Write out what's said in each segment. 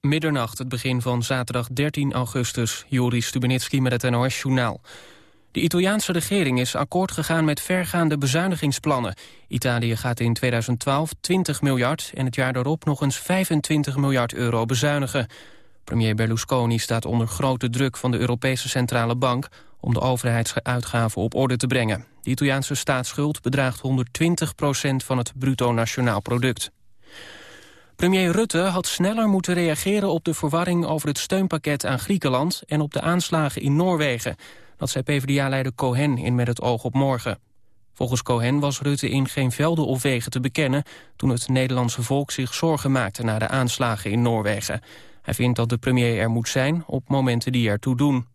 Middernacht, het begin van zaterdag 13 augustus. Joris Stubenitski met het NOS-journaal. De Italiaanse regering is akkoord gegaan met vergaande bezuinigingsplannen. Italië gaat in 2012 20 miljard en het jaar daarop nog eens 25 miljard euro bezuinigen. Premier Berlusconi staat onder grote druk van de Europese Centrale Bank... om de overheidsuitgaven op orde te brengen. De Italiaanse staatsschuld bedraagt 120 procent van het bruto nationaal product. Premier Rutte had sneller moeten reageren op de verwarring over het steunpakket aan Griekenland en op de aanslagen in Noorwegen. Dat zei PvdA-leider Cohen in Met het oog op morgen. Volgens Cohen was Rutte in geen velden of wegen te bekennen... toen het Nederlandse volk zich zorgen maakte na de aanslagen in Noorwegen. Hij vindt dat de premier er moet zijn op momenten die ertoe doen.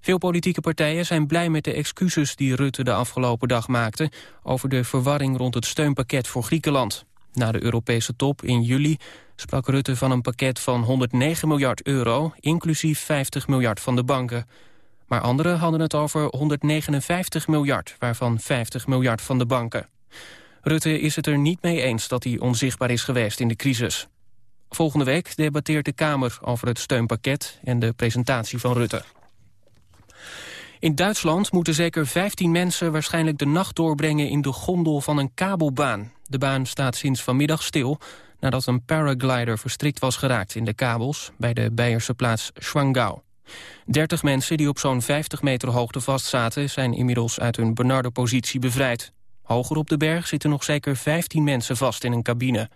Veel politieke partijen zijn blij met de excuses die Rutte de afgelopen dag maakte... over de verwarring rond het steunpakket voor Griekenland. Na de Europese top in juli sprak Rutte van een pakket van 109 miljard euro... inclusief 50 miljard van de banken. Maar anderen hadden het over 159 miljard, waarvan 50 miljard van de banken. Rutte is het er niet mee eens dat hij onzichtbaar is geweest in de crisis. Volgende week debatteert de Kamer over het steunpakket en de presentatie van Rutte. In Duitsland moeten zeker 15 mensen waarschijnlijk de nacht doorbrengen in de gondel van een kabelbaan. De baan staat sinds vanmiddag stil nadat een paraglider verstrikt was geraakt in de kabels bij de Beierse plaats Schwangau. 30 mensen die op zo'n 50 meter hoogte vastzaten zijn inmiddels uit hun benarde positie bevrijd. Hoger op de berg zitten nog zeker 15 mensen vast in een cabine.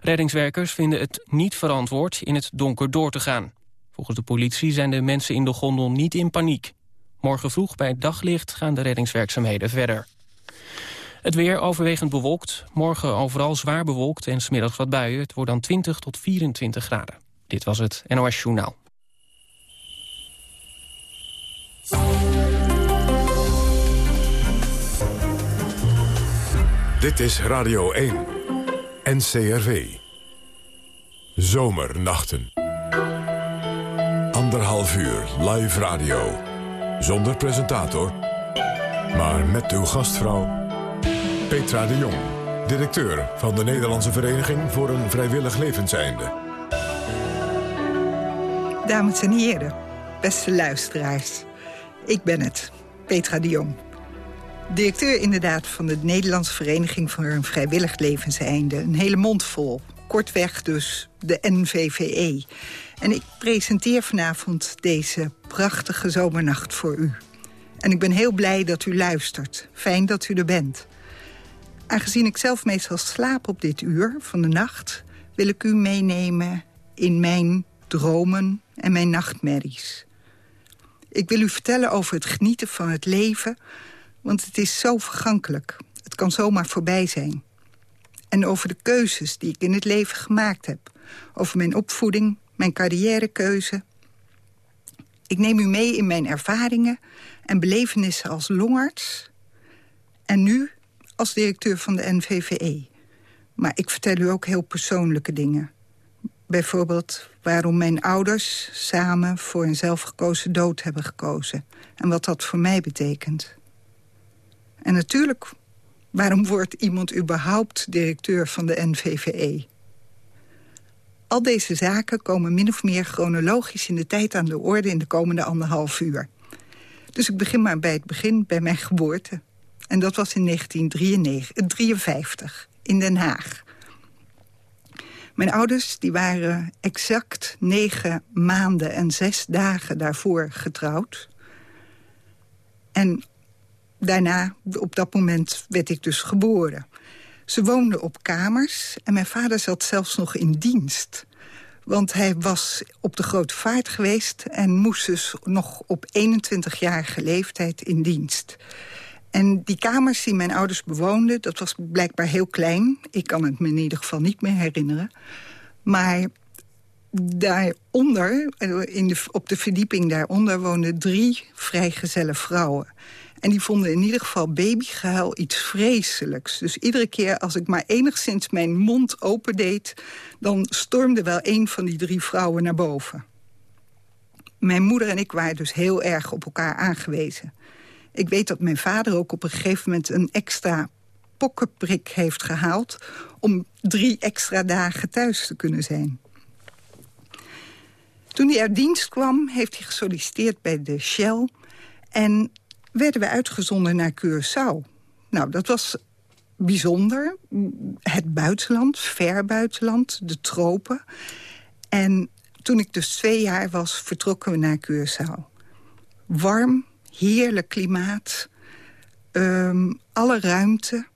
Reddingswerkers vinden het niet verantwoord in het donker door te gaan. Volgens de politie zijn de mensen in de gondel niet in paniek. Morgen vroeg bij daglicht gaan de reddingswerkzaamheden verder. Het weer overwegend bewolkt. Morgen overal zwaar bewolkt en smiddags wat buien. Het wordt dan 20 tot 24 graden. Dit was het NOS Journaal. Dit is Radio 1. NCRV. Zomernachten. Anderhalf uur live radio. Zonder presentator. Maar met uw gastvrouw Petra de Jong. Directeur van de Nederlandse Vereniging voor een Vrijwillig Levenseinde. Dames en heren, beste luisteraars. Ik ben het, Petra de Jong. Directeur inderdaad van de Nederlandse Vereniging voor een Vrijwillig Levenseinde. Een hele mond vol. Kortweg dus de NVVE. En ik presenteer vanavond deze prachtige zomernacht voor u. En ik ben heel blij dat u luistert. Fijn dat u er bent. Aangezien ik zelf meestal slaap op dit uur van de nacht... wil ik u meenemen in mijn dromen en mijn nachtmerries. Ik wil u vertellen over het genieten van het leven... want het is zo vergankelijk. Het kan zomaar voorbij zijn. En over de keuzes die ik in het leven gemaakt heb. Over mijn opvoeding, mijn carrièrekeuze. Ik neem u mee in mijn ervaringen en belevenissen als longarts... en nu als directeur van de NVVE. Maar ik vertel u ook heel persoonlijke dingen. Bijvoorbeeld waarom mijn ouders samen voor een zelfgekozen dood hebben gekozen. En wat dat voor mij betekent. En natuurlijk, waarom wordt iemand überhaupt directeur van de NVVE? Al deze zaken komen min of meer chronologisch in de tijd aan de orde... in de komende anderhalf uur. Dus ik begin maar bij het begin, bij mijn geboorte. En dat was in 1953 in Den Haag. Mijn ouders die waren exact negen maanden en zes dagen daarvoor getrouwd. En daarna, op dat moment, werd ik dus geboren. Ze woonden op kamers en mijn vader zat zelfs nog in dienst. Want hij was op de grote vaart geweest... en moest dus nog op 21-jarige leeftijd in dienst. En die kamers die mijn ouders bewoonden, dat was blijkbaar heel klein. Ik kan het me in ieder geval niet meer herinneren. Maar daaronder, in de, op de verdieping daaronder... woonden drie vrijgezelle vrouwen. En die vonden in ieder geval babygehuil iets vreselijks. Dus iedere keer als ik maar enigszins mijn mond opendeed... dan stormde wel een van die drie vrouwen naar boven. Mijn moeder en ik waren dus heel erg op elkaar aangewezen. Ik weet dat mijn vader ook op een gegeven moment een extra pokkenprik heeft gehaald... om drie extra dagen thuis te kunnen zijn. Toen hij uit dienst kwam, heeft hij gesolliciteerd bij de Shell... en werden we uitgezonden naar Curaçao. Nou, dat was bijzonder. Het buitenland, ver buitenland, de tropen. En toen ik dus twee jaar was, vertrokken we naar Curaçao. Warm, heerlijk klimaat, ehm, alle ruimte.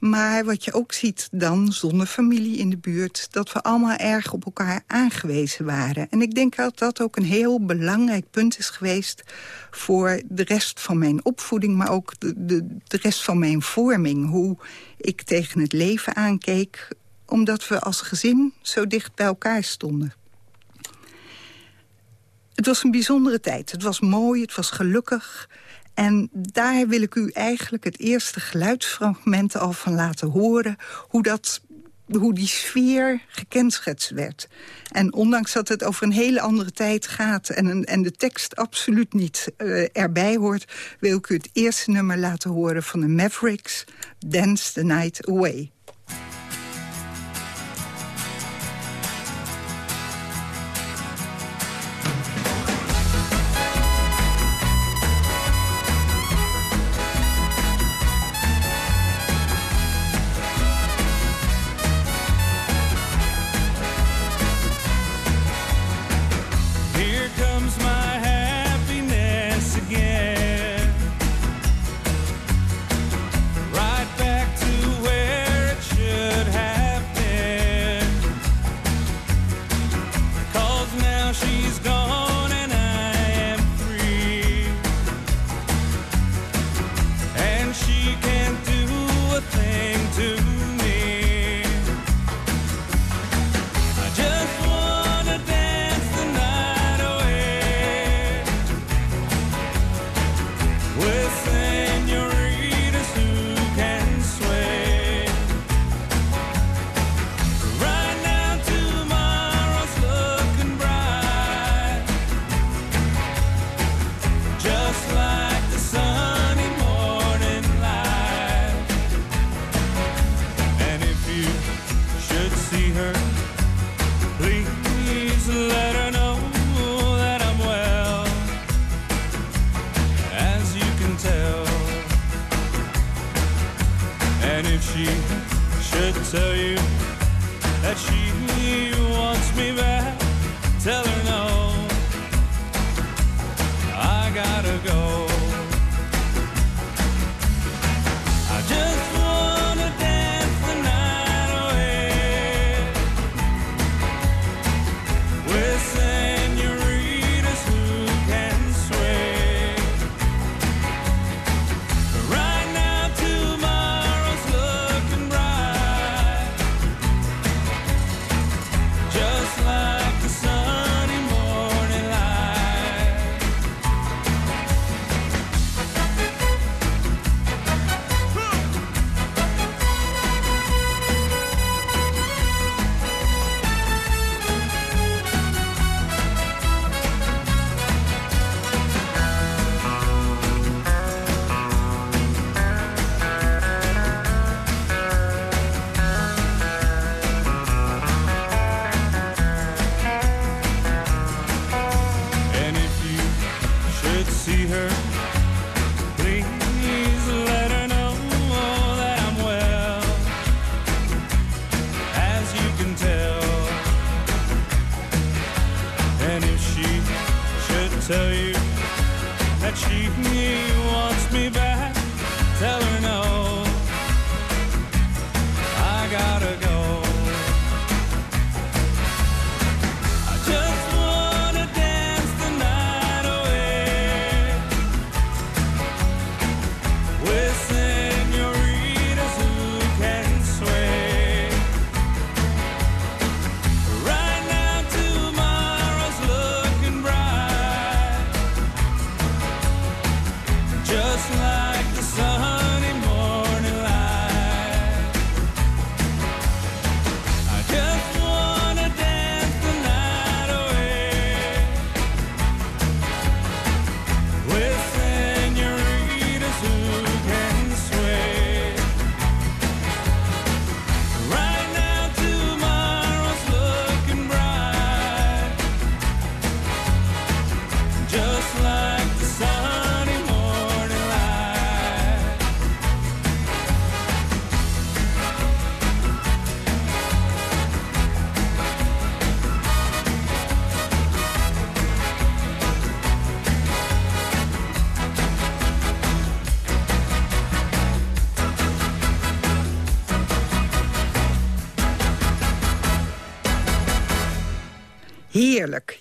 Maar wat je ook ziet dan, zonder familie in de buurt... dat we allemaal erg op elkaar aangewezen waren. En ik denk dat dat ook een heel belangrijk punt is geweest... voor de rest van mijn opvoeding, maar ook de, de, de rest van mijn vorming. Hoe ik tegen het leven aankeek, omdat we als gezin zo dicht bij elkaar stonden. Het was een bijzondere tijd. Het was mooi, het was gelukkig... En daar wil ik u eigenlijk het eerste geluidsfragment al van laten horen... hoe, dat, hoe die sfeer gekenschetst werd. En ondanks dat het over een hele andere tijd gaat... en, en de tekst absoluut niet uh, erbij hoort... wil ik u het eerste nummer laten horen van de Mavericks... Dance the Night Away.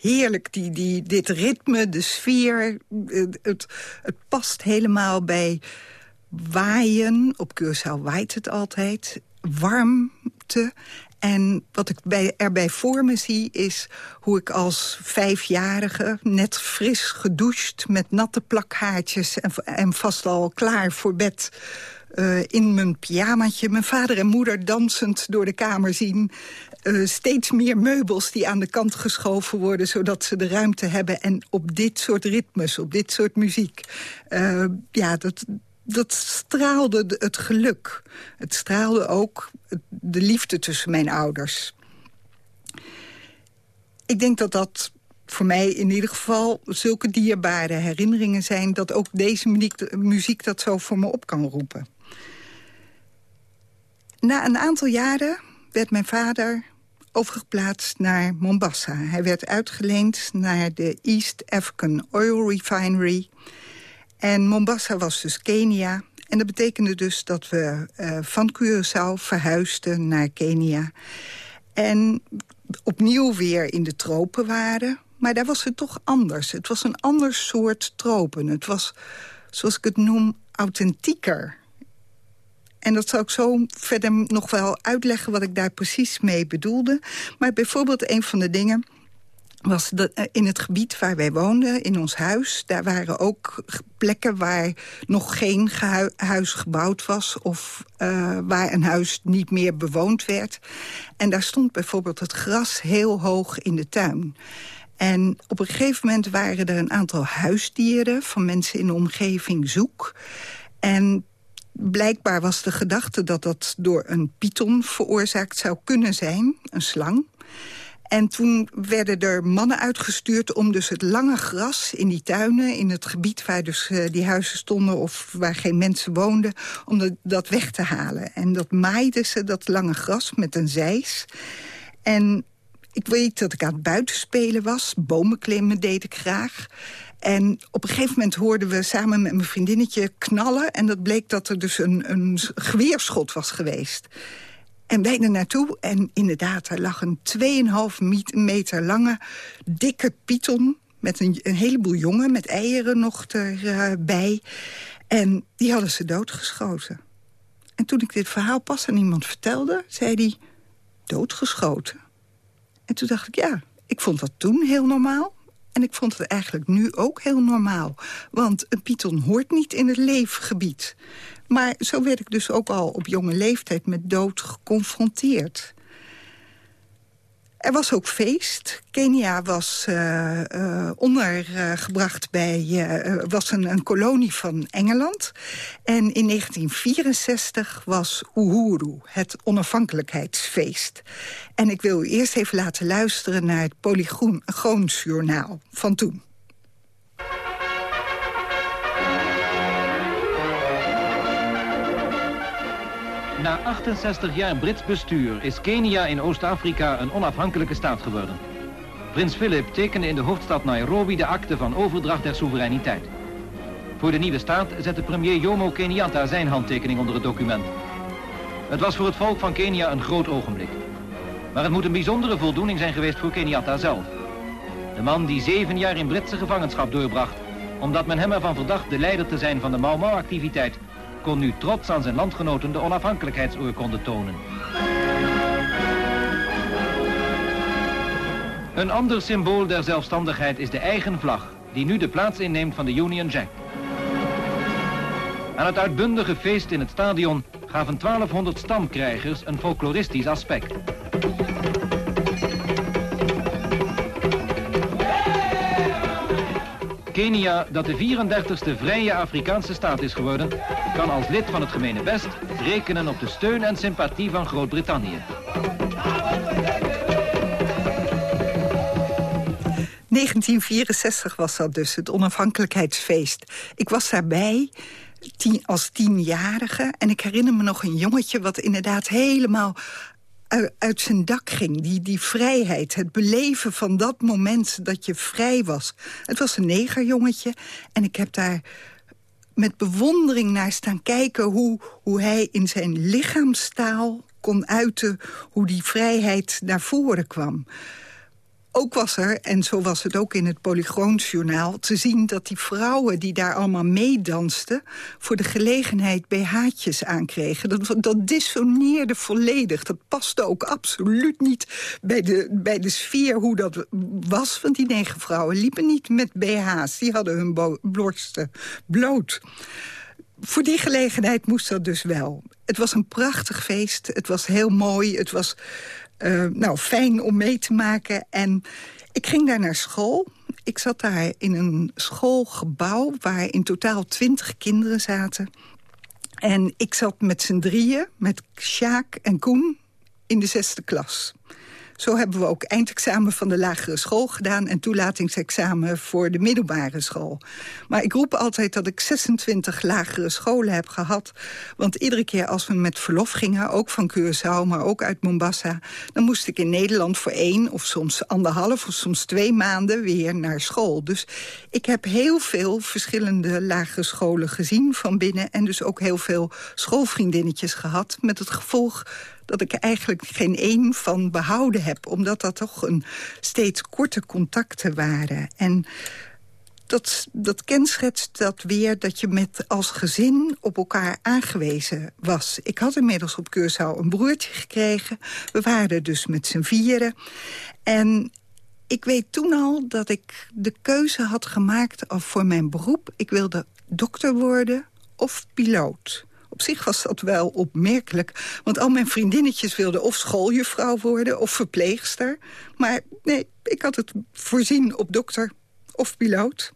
Heerlijk. Die, die, dit ritme, de sfeer. Het, het past helemaal bij waaien. Op Curaçao waait het altijd. Warmte. En wat ik bij, erbij voor me zie is hoe ik als vijfjarige... net fris gedoucht met natte plakhaartjes... en, en vast al klaar voor bed uh, in mijn pyjamaatje... mijn vader en moeder dansend door de kamer zien... Uh, steeds meer meubels die aan de kant geschoven worden... zodat ze de ruimte hebben. En op dit soort ritmes, op dit soort muziek. Uh, ja, dat, dat straalde het geluk. Het straalde ook de liefde tussen mijn ouders. Ik denk dat dat voor mij in ieder geval zulke dierbare herinneringen zijn... dat ook deze muziek, muziek dat zo voor me op kan roepen. Na een aantal jaren werd mijn vader overgeplaatst naar Mombasa. Hij werd uitgeleend naar de East African Oil Refinery. En Mombasa was dus Kenia. En dat betekende dus dat we uh, van Curaçao verhuisden naar Kenia. En opnieuw weer in de tropen waren. Maar daar was het toch anders. Het was een ander soort tropen. Het was, zoals ik het noem, authentieker. En dat zal ik zo verder nog wel uitleggen wat ik daar precies mee bedoelde. Maar bijvoorbeeld een van de dingen was dat eh, in het gebied waar wij woonden, in ons huis... daar waren ook plekken waar nog geen huis gebouwd was... of uh, waar een huis niet meer bewoond werd. En daar stond bijvoorbeeld het gras heel hoog in de tuin. En op een gegeven moment waren er een aantal huisdieren... van mensen in de omgeving zoek. En blijkbaar was de gedachte dat dat door een python veroorzaakt zou kunnen zijn, een slang. En toen werden er mannen uitgestuurd om dus het lange gras in die tuinen... in het gebied waar dus uh, die huizen stonden of waar geen mensen woonden... om dat, dat weg te halen. En dat maaiden ze, dat lange gras, met een zeis. En ik weet dat ik aan het buitenspelen was. Bomen klimmen deed ik graag. En op een gegeven moment hoorden we samen met mijn vriendinnetje knallen... en dat bleek dat er dus een, een geweerschot was geweest. En wij er naartoe en inderdaad, er lag een 2,5 meter lange, dikke python... met een, een heleboel jongen, met eieren nog erbij. En die hadden ze doodgeschoten. En toen ik dit verhaal pas aan iemand vertelde, zei hij... doodgeschoten. En toen dacht ik, ja, ik vond dat toen heel normaal. En ik vond het eigenlijk nu ook heel normaal. Want een python hoort niet in het leefgebied. Maar zo werd ik dus ook al op jonge leeftijd met dood geconfronteerd. Er was ook feest. Kenia was uh, uh, ondergebracht bij... Uh, was een, een, kolonie van Engeland. En in 1964 was Uhuru, het onafhankelijkheidsfeest. En ik wil u eerst even laten luisteren naar het Polygoonsjournaal van toen. Na 68 jaar Brits bestuur is Kenia in Oost-Afrika een onafhankelijke staat geworden. Prins Philip tekende in de hoofdstad Nairobi de akte van overdracht der soevereiniteit. Voor de nieuwe staat zette premier Jomo Kenyatta zijn handtekening onder het document. Het was voor het volk van Kenia een groot ogenblik. Maar het moet een bijzondere voldoening zijn geweest voor Kenyatta zelf. De man die zeven jaar in Britse gevangenschap doorbracht... omdat men hem ervan verdacht de leider te zijn van de Mau Mau-activiteit kon nu trots aan zijn landgenoten de onafhankelijkheidsoorkonde tonen. Een ander symbool der zelfstandigheid is de eigen vlag, die nu de plaats inneemt van de Union Jack. Aan het uitbundige feest in het stadion gaven 1200 stamkrijgers een folkloristisch aspect. Kenia, dat de 34ste vrije Afrikaanse staat is geworden, kan als lid van het gemene best rekenen op de steun en sympathie van Groot-Brittannië. 1964 was dat dus, het onafhankelijkheidsfeest. Ik was daarbij als tienjarige en ik herinner me nog een jongetje... wat inderdaad helemaal uit zijn dak ging. Die, die vrijheid, het beleven van dat moment dat je vrij was. Het was een negerjongetje en ik heb daar met bewondering naar staan kijken... hoe, hoe hij in zijn lichaamstaal kon uiten hoe die vrijheid naar voren kwam. Ook was er, en zo was het ook in het Polygoonsjournaal... te zien dat die vrouwen die daar allemaal meedansten... voor de gelegenheid BH'tjes aankregen. Dat, dat dissoneerde volledig. Dat paste ook absoluut niet bij de, bij de sfeer hoe dat was. Want die negen vrouwen liepen niet met BH's. Die hadden hun borsten bloot voor die gelegenheid moest dat dus wel. Het was een prachtig feest. Het was heel mooi. Het was uh, nou, fijn om mee te maken. En ik ging daar naar school. Ik zat daar in een schoolgebouw waar in totaal twintig kinderen zaten. En ik zat met z'n drieën, met Sjaak en Koen, in de zesde klas. Zo hebben we ook eindexamen van de lagere school gedaan... en toelatingsexamen voor de middelbare school. Maar ik roep altijd dat ik 26 lagere scholen heb gehad. Want iedere keer als we met verlof gingen, ook van Curaçao... maar ook uit Mombasa, dan moest ik in Nederland voor één... of soms anderhalf of soms twee maanden weer naar school. Dus ik heb heel veel verschillende lagere scholen gezien van binnen... en dus ook heel veel schoolvriendinnetjes gehad... met het gevolg dat ik eigenlijk geen één van behouden heb. Omdat dat toch een steeds korte contacten waren. En dat, dat kenschetst dat weer dat je met als gezin op elkaar aangewezen was. Ik had inmiddels op Curaçao een broertje gekregen. We waren dus met z'n vieren. En ik weet toen al dat ik de keuze had gemaakt voor mijn beroep. Ik wilde dokter worden of piloot op zich was dat wel opmerkelijk. Want al mijn vriendinnetjes wilden of schooljuffrouw worden of verpleegster. Maar nee, ik had het voorzien op dokter of piloot.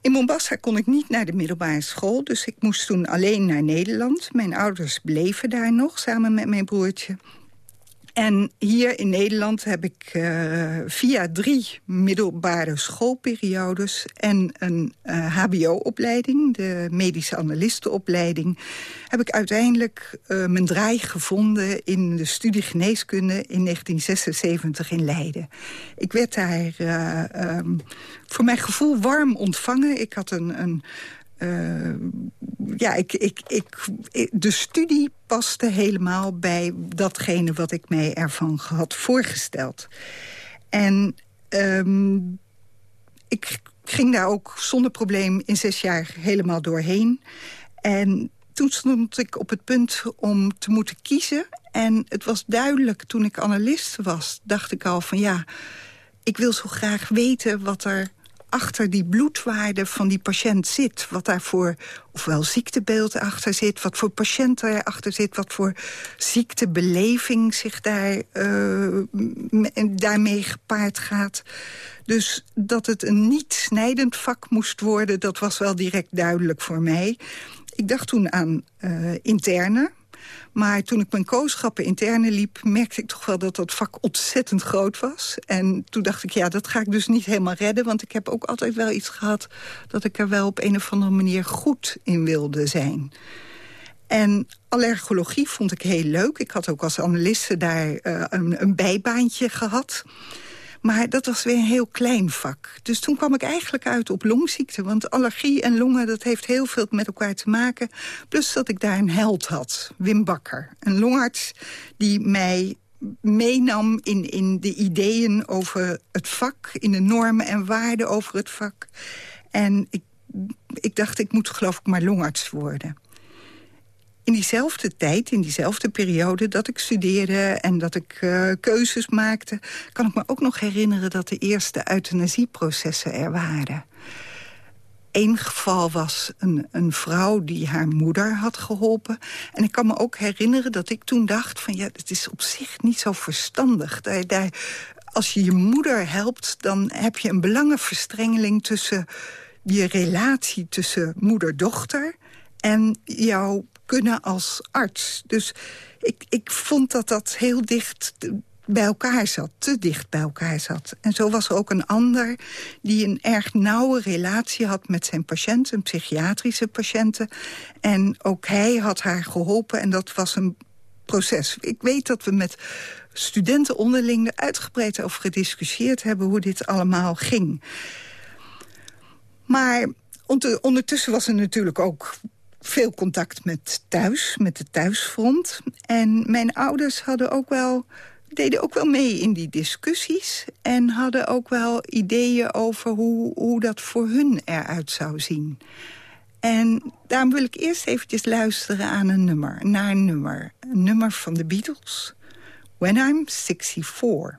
In Mombasa kon ik niet naar de middelbare school, dus ik moest toen alleen naar Nederland. Mijn ouders bleven daar nog, samen met mijn broertje. En hier in Nederland heb ik uh, via drie middelbare schoolperiodes... en een uh, hbo-opleiding, de medische analistenopleiding... heb ik uiteindelijk uh, mijn draai gevonden in de studie geneeskunde... in 1976 in Leiden. Ik werd daar um, voor mijn gevoel warm ontvangen. Ik had een, een uh, ja, ik, ik, ik, de studie paste helemaal bij datgene wat ik mij ervan had voorgesteld. En um, ik ging daar ook zonder probleem in zes jaar helemaal doorheen. En toen stond ik op het punt om te moeten kiezen. En het was duidelijk, toen ik analist was, dacht ik al van ja... ik wil zo graag weten wat er achter die bloedwaarde van die patiënt zit. Wat daarvoor, ofwel ziektebeeld achter zit, wat voor patiënt erachter zit... wat voor ziektebeleving zich daar, uh, daarmee gepaard gaat. Dus dat het een niet snijdend vak moest worden... dat was wel direct duidelijk voor mij. Ik dacht toen aan uh, interne maar toen ik mijn kooschappen interne liep... merkte ik toch wel dat dat vak ontzettend groot was. En toen dacht ik, ja, dat ga ik dus niet helemaal redden... want ik heb ook altijd wel iets gehad... dat ik er wel op een of andere manier goed in wilde zijn. En allergologie vond ik heel leuk. Ik had ook als analiste daar uh, een, een bijbaantje gehad... Maar dat was weer een heel klein vak. Dus toen kwam ik eigenlijk uit op longziekte. Want allergie en longen, dat heeft heel veel met elkaar te maken. Plus dat ik daar een held had, Wim Bakker. Een longarts die mij meenam in, in de ideeën over het vak... in de normen en waarden over het vak. En ik, ik dacht, ik moet geloof ik maar longarts worden in diezelfde tijd, in diezelfde periode dat ik studeerde... en dat ik uh, keuzes maakte, kan ik me ook nog herinneren... dat de eerste euthanasieprocessen er waren. Eén geval was een, een vrouw die haar moeder had geholpen. En ik kan me ook herinneren dat ik toen dacht... van ja, het is op zich niet zo verstandig. Daar, als je je moeder helpt, dan heb je een belangenverstrengeling... tussen je relatie tussen moeder-dochter en jouw kunnen als arts. Dus ik, ik vond dat dat heel dicht bij elkaar zat, te dicht bij elkaar zat. En zo was er ook een ander die een erg nauwe relatie had met zijn patiënt, een psychiatrische patiënten. En ook hij had haar geholpen en dat was een proces. Ik weet dat we met studenten onderling er uitgebreid over gediscussieerd hebben hoe dit allemaal ging. Maar ondertussen was er natuurlijk ook veel contact met thuis, met de thuisfront. En mijn ouders hadden ook wel deden ook wel mee in die discussies... en hadden ook wel ideeën over hoe, hoe dat voor hun eruit zou zien. En daarom wil ik eerst eventjes luisteren aan een nummer, naar een nummer. Een nummer van de Beatles, When I'm 64.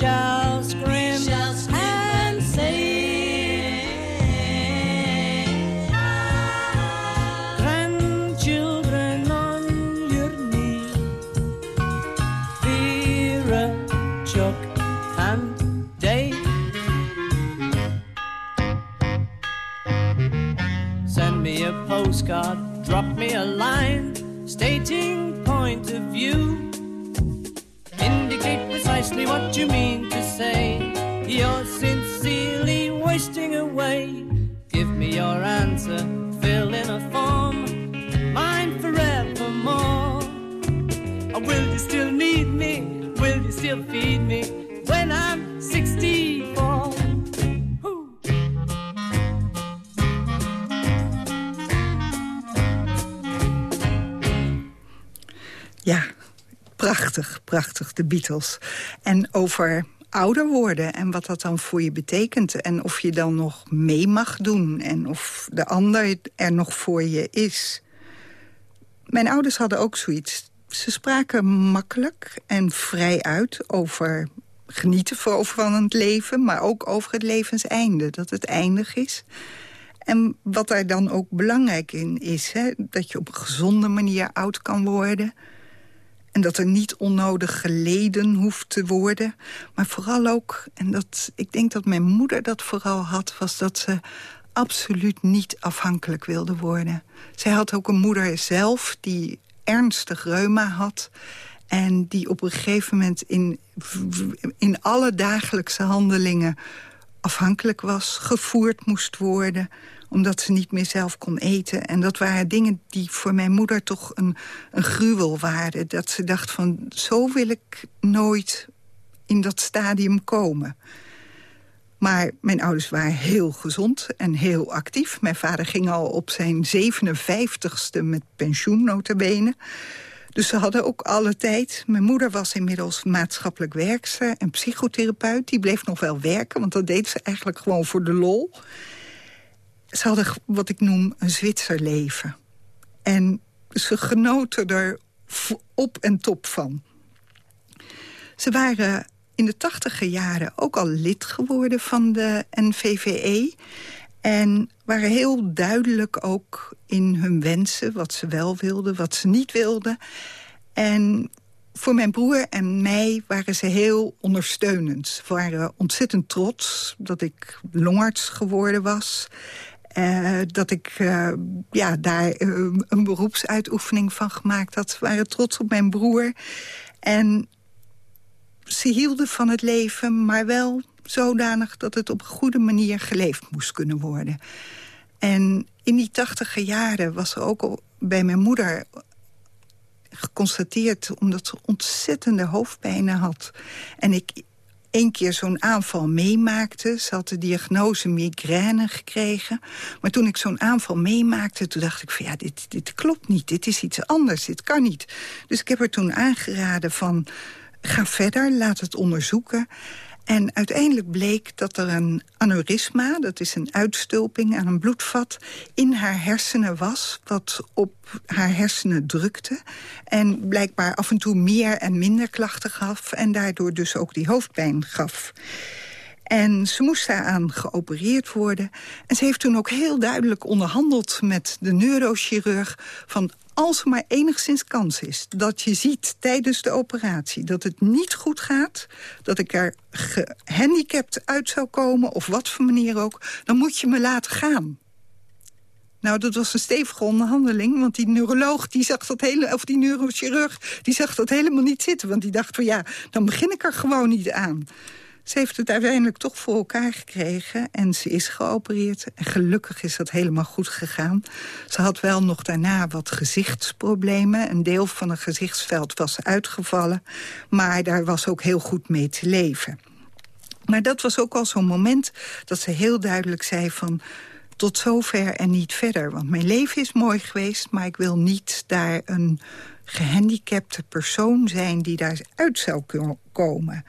We shall Beatles. En over ouder worden en wat dat dan voor je betekent. En of je dan nog mee mag doen en of de ander er nog voor je is. Mijn ouders hadden ook zoiets. Ze spraken makkelijk en vrij uit over genieten van het leven... maar ook over het levenseinde, dat het eindig is. En wat daar dan ook belangrijk in is... Hè, dat je op een gezonde manier oud kan worden... En dat er niet onnodig geleden hoeft te worden. Maar vooral ook, en dat, ik denk dat mijn moeder dat vooral had... was dat ze absoluut niet afhankelijk wilde worden. Zij had ook een moeder zelf die ernstig reuma had... en die op een gegeven moment in, in alle dagelijkse handelingen afhankelijk was, gevoerd moest worden omdat ze niet meer zelf kon eten. En dat waren dingen die voor mijn moeder toch een, een gruwel waren. Dat ze dacht van, zo wil ik nooit in dat stadium komen. Maar mijn ouders waren heel gezond en heel actief. Mijn vader ging al op zijn 57ste met pensioen, notabene. Dus ze hadden ook alle tijd. Mijn moeder was inmiddels maatschappelijk werkster en psychotherapeut. Die bleef nog wel werken, want dat deed ze eigenlijk gewoon voor de lol ze hadden wat ik noem een Zwitserleven. En ze genoten er op en top van. Ze waren in de tachtiger jaren ook al lid geworden van de NVVE... en waren heel duidelijk ook in hun wensen... wat ze wel wilden, wat ze niet wilden. En voor mijn broer en mij waren ze heel ondersteunend. Ze waren ontzettend trots dat ik longarts geworden was... Uh, dat ik uh, ja, daar uh, een beroepsuitoefening van gemaakt had. Ze waren trots op mijn broer. En ze hielden van het leven, maar wel zodanig dat het op een goede manier geleefd moest kunnen worden. En in die tachtige jaren was er ook bij mijn moeder geconstateerd... omdat ze ontzettende hoofdpijnen had. En ik één keer zo'n aanval meemaakte. Ze had de diagnose migraine gekregen. Maar toen ik zo'n aanval meemaakte, toen dacht ik van ja, dit, dit klopt niet. Dit is iets anders, dit kan niet. Dus ik heb er toen aangeraden van ga verder, laat het onderzoeken. En uiteindelijk bleek dat er een aneurysma, dat is een uitstulping aan een bloedvat, in haar hersenen was, wat op haar hersenen drukte. En blijkbaar af en toe meer en minder klachten gaf en daardoor dus ook die hoofdpijn gaf. En ze moest daaraan geopereerd worden. En ze heeft toen ook heel duidelijk onderhandeld met de neurochirurg... van als er maar enigszins kans is dat je ziet tijdens de operatie... dat het niet goed gaat, dat ik er gehandicapt uit zou komen... of wat voor manier ook, dan moet je me laten gaan. Nou, dat was een stevige onderhandeling, want die neuroloog, die zag dat hele, of die neurochirurg, die zag dat helemaal niet zitten. Want die dacht van ja, dan begin ik er gewoon niet aan. Ze heeft het uiteindelijk toch voor elkaar gekregen en ze is geopereerd. En gelukkig is dat helemaal goed gegaan. Ze had wel nog daarna wat gezichtsproblemen. Een deel van het gezichtsveld was uitgevallen. Maar daar was ook heel goed mee te leven. Maar dat was ook al zo'n moment dat ze heel duidelijk zei van tot zover en niet verder. Want mijn leven is mooi geweest, maar ik wil niet daar een gehandicapte persoon zijn die daaruit zou komen.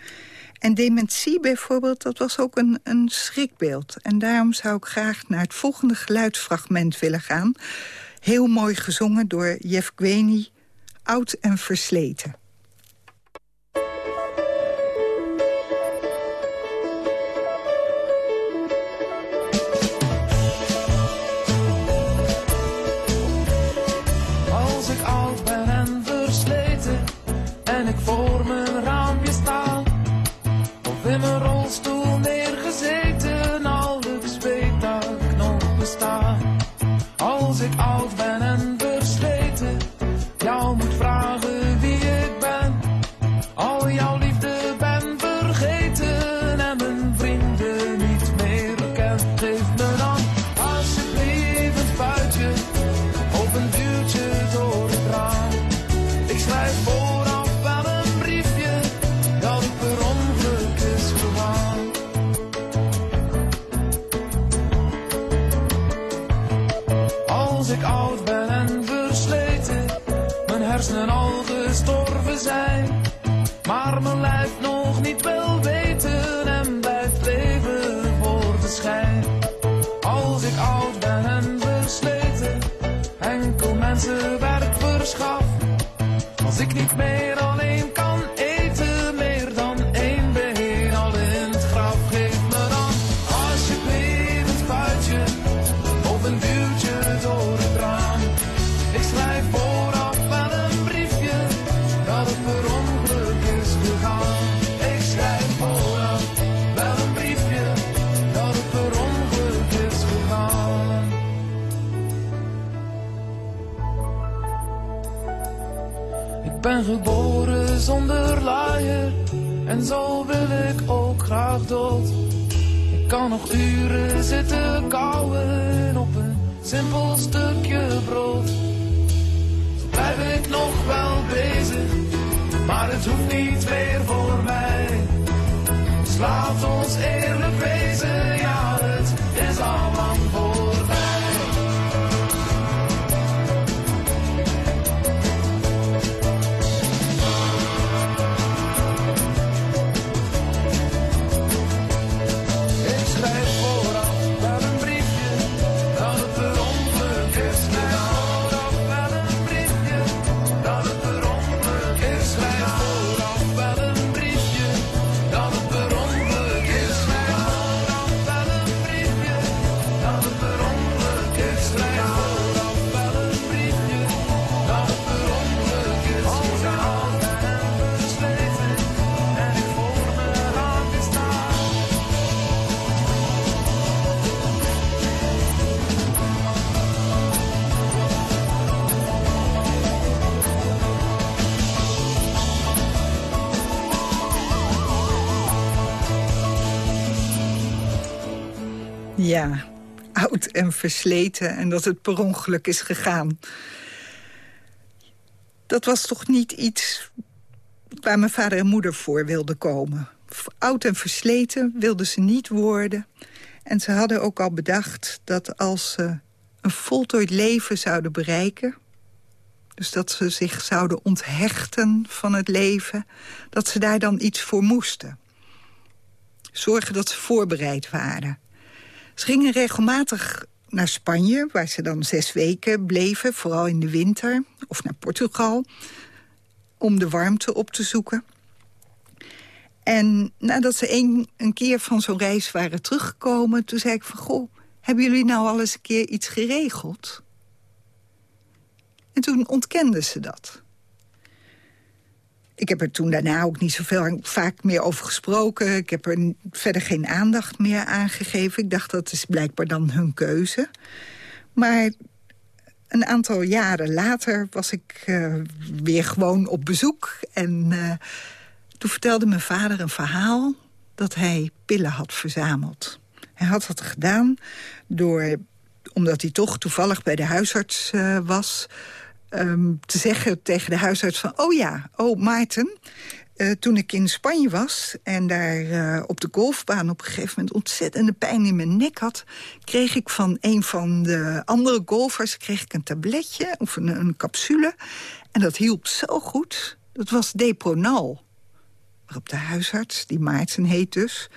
En dementie bijvoorbeeld, dat was ook een, een schrikbeeld. En daarom zou ik graag naar het volgende geluidsfragment willen gaan. Heel mooi gezongen door Jeff Gweny, Oud en Versleten. life. Oh. simpel stukje brood. Zo blijf ik nog wel bezig, maar het hoeft niet meer voor mij. Slaat ons in. Ja, oud en versleten en dat het per ongeluk is gegaan. Dat was toch niet iets waar mijn vader en moeder voor wilden komen. Oud en versleten wilden ze niet worden. En ze hadden ook al bedacht dat als ze een voltooid leven zouden bereiken... dus dat ze zich zouden onthechten van het leven... dat ze daar dan iets voor moesten. Zorgen dat ze voorbereid waren. Ze gingen regelmatig naar Spanje, waar ze dan zes weken bleven... vooral in de winter, of naar Portugal... om de warmte op te zoeken. En nadat ze een, een keer van zo'n reis waren teruggekomen... toen zei ik van, goh, hebben jullie nou al eens een keer iets geregeld? En toen ontkenden ze dat. Ik heb er toen daarna ook niet zoveel vaak meer over gesproken. Ik heb er verder geen aandacht meer aan gegeven. Ik dacht, dat is blijkbaar dan hun keuze. Maar een aantal jaren later was ik uh, weer gewoon op bezoek. En uh, toen vertelde mijn vader een verhaal dat hij pillen had verzameld. Hij had dat gedaan door, omdat hij toch toevallig bij de huisarts uh, was... Um, te zeggen tegen de huisarts van... oh ja, oh Maarten, uh, toen ik in Spanje was en daar uh, op de golfbaan op een gegeven moment ontzettende pijn in mijn nek had, kreeg ik van een van de andere golfers kreeg ik een tabletje of een, een capsule. En dat hielp zo goed. Dat was Depronal. Waarop de huisarts, die Maarten heet dus,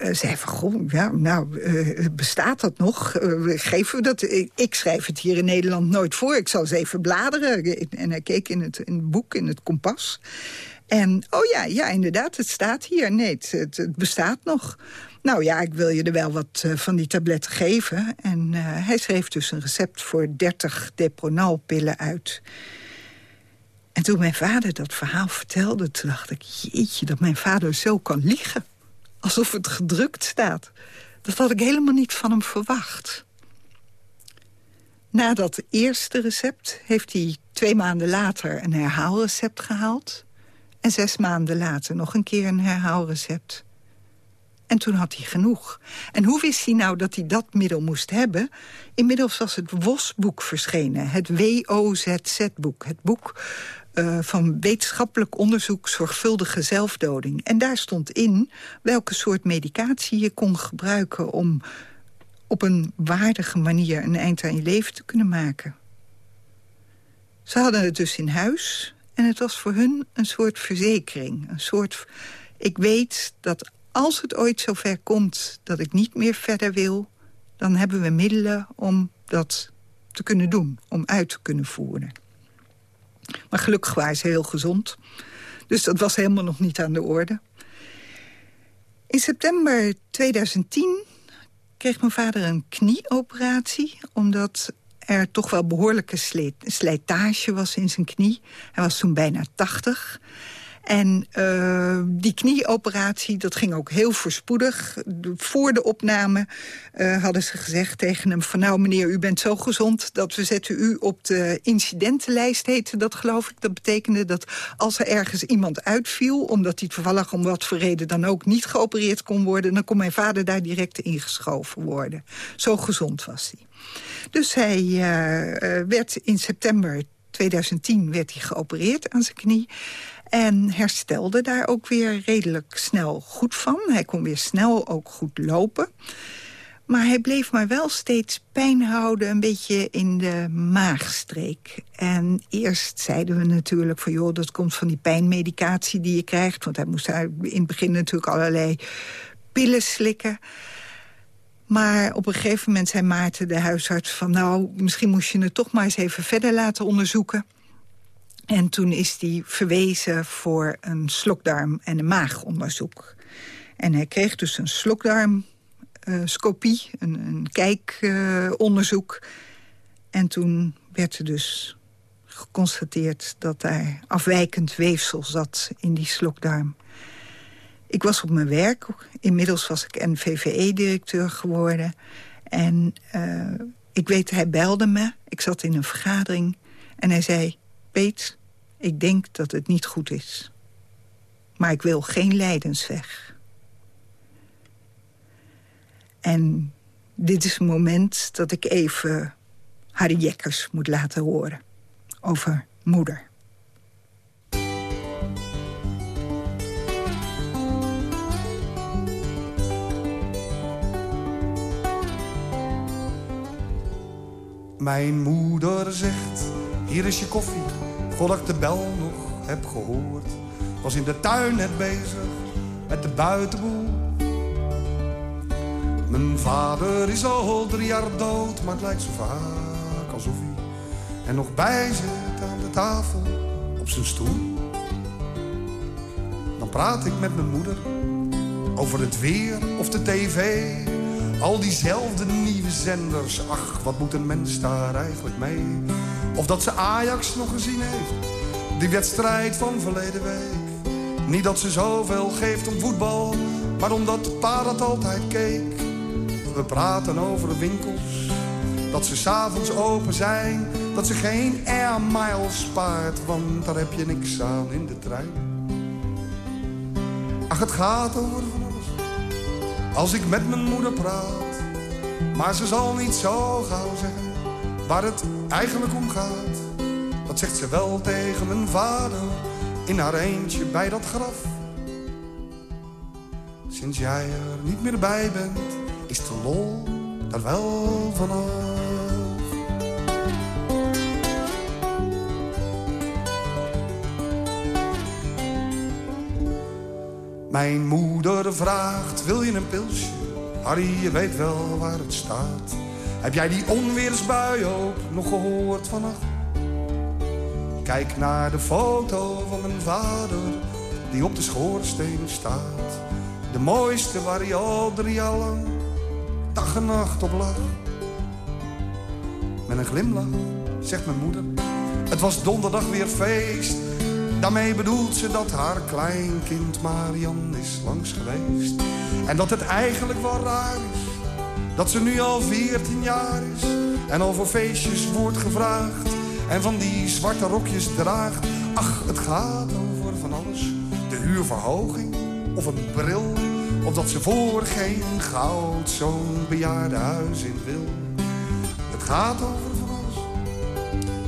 uh, zei van, goh, ja, nou, uh, bestaat dat nog? Uh, geven we dat? Ik, schrijf het hier in Nederland nooit voor. Ik zal eens even bladeren. En hij keek in het, in het boek, in het kompas. En, oh ja, ja, inderdaad, het staat hier. Nee, het bestaat nog. Nou ja, ik wil je er wel wat van die tabletten geven. En hij schreef dus een recept voor 30 Depronalpillen uit... En toen mijn vader dat verhaal vertelde, toen dacht ik... jeetje, dat mijn vader zo kan liegen. Alsof het gedrukt staat. Dat had ik helemaal niet van hem verwacht. Na dat eerste recept heeft hij twee maanden later een herhaalrecept gehaald. En zes maanden later nog een keer een herhaalrecept. En toen had hij genoeg. En hoe wist hij nou dat hij dat middel moest hebben? Inmiddels was het WOS-boek verschenen. Het WOZZ-boek. Het boek uh, van wetenschappelijk onderzoek zorgvuldige zelfdoding. En daar stond in welke soort medicatie je kon gebruiken... om op een waardige manier een eind aan je leven te kunnen maken. Ze hadden het dus in huis en het was voor hun een soort verzekering. Een soort, ik weet dat als het ooit zover komt dat ik niet meer verder wil... dan hebben we middelen om dat te kunnen doen, om uit te kunnen voeren. Maar gelukkig waren ze heel gezond. Dus dat was helemaal nog niet aan de orde. In september 2010 kreeg mijn vader een knieoperatie... omdat er toch wel behoorlijke slijtage was in zijn knie. Hij was toen bijna 80. En uh, die knieoperatie, dat ging ook heel voorspoedig. Voor de opname uh, hadden ze gezegd tegen hem... van nou meneer, u bent zo gezond dat we zetten u op de incidentenlijst, heette dat geloof ik. Dat betekende dat als er ergens iemand uitviel... omdat hij toevallig om wat voor reden dan ook niet geopereerd kon worden... dan kon mijn vader daar direct ingeschoven worden. Zo gezond was hij. Dus hij uh, werd in september 2010 werd hij geopereerd aan zijn knie. En herstelde daar ook weer redelijk snel goed van. Hij kon weer snel ook goed lopen. Maar hij bleef maar wel steeds pijn houden, een beetje in de maagstreek. En eerst zeiden we natuurlijk van, joh, dat komt van die pijnmedicatie die je krijgt. Want hij moest in het begin natuurlijk allerlei pillen slikken. Maar op een gegeven moment zei Maarten, de huisarts, van... nou, misschien moest je het toch maar eens even verder laten onderzoeken. En toen is hij verwezen voor een slokdarm- en een maagonderzoek. En hij kreeg dus een slokdarmscopie, een, een kijkonderzoek. en toen werd er dus geconstateerd dat daar afwijkend weefsel zat in die slokdarm. Ik was op mijn werk. Inmiddels was ik NVVE-directeur geworden. En uh, ik weet, hij belde me. Ik zat in een vergadering. En hij zei, Peet, ik denk dat het niet goed is. Maar ik wil geen lijdensweg. En dit is een moment dat ik even Harry Jekkers moet laten horen. Over moeder. Mijn moeder zegt, hier is je koffie, voordat ik de bel nog heb gehoord. Was in de tuin net bezig met de buitenboel. Mijn vader is al drie jaar dood, maar het lijkt zo vaak alsof hij er nog bij zit aan de tafel op zijn stoel. Dan praat ik met mijn moeder over het weer of de tv al diezelfde nieuwe zenders, ach, wat moet een mens daar eigenlijk mee? Of dat ze Ajax nog gezien heeft, die wedstrijd van verleden week. Niet dat ze zoveel geeft om voetbal, maar omdat pa dat altijd keek. We praten over winkels, dat ze s'avonds open zijn. Dat ze geen air miles spaart, want daar heb je niks aan in de trein. Ach, het gaat over als ik met mijn moeder praat. Maar ze zal niet zo gauw zeggen waar het eigenlijk om gaat. Dat zegt ze wel tegen mijn vader in haar eentje bij dat graf. Sinds jij er niet meer bij bent, is de lol daar wel vanaf. Mijn moeder vraagt, wil je een pilsje? Harry, je weet wel waar het staat. Heb jij die onweersbui ook nog gehoord vannacht? Kijk naar de foto van mijn vader, die op de schoorsteen staat. De mooiste waar hij al drie jaar lang dag en nacht op lag. Met een glimlach zegt mijn moeder, het was donderdag weer feest Daarmee bedoelt ze dat haar kleinkind Marian is langs geweest. En dat het eigenlijk wel raar is. Dat ze nu al 14 jaar is. En al voor feestjes wordt gevraagd. En van die zwarte rokjes draagt. Ach, het gaat over van alles. De huurverhoging of een bril. Of dat ze voor geen goud zo'n bejaardenhuis in wil. Het gaat over van alles.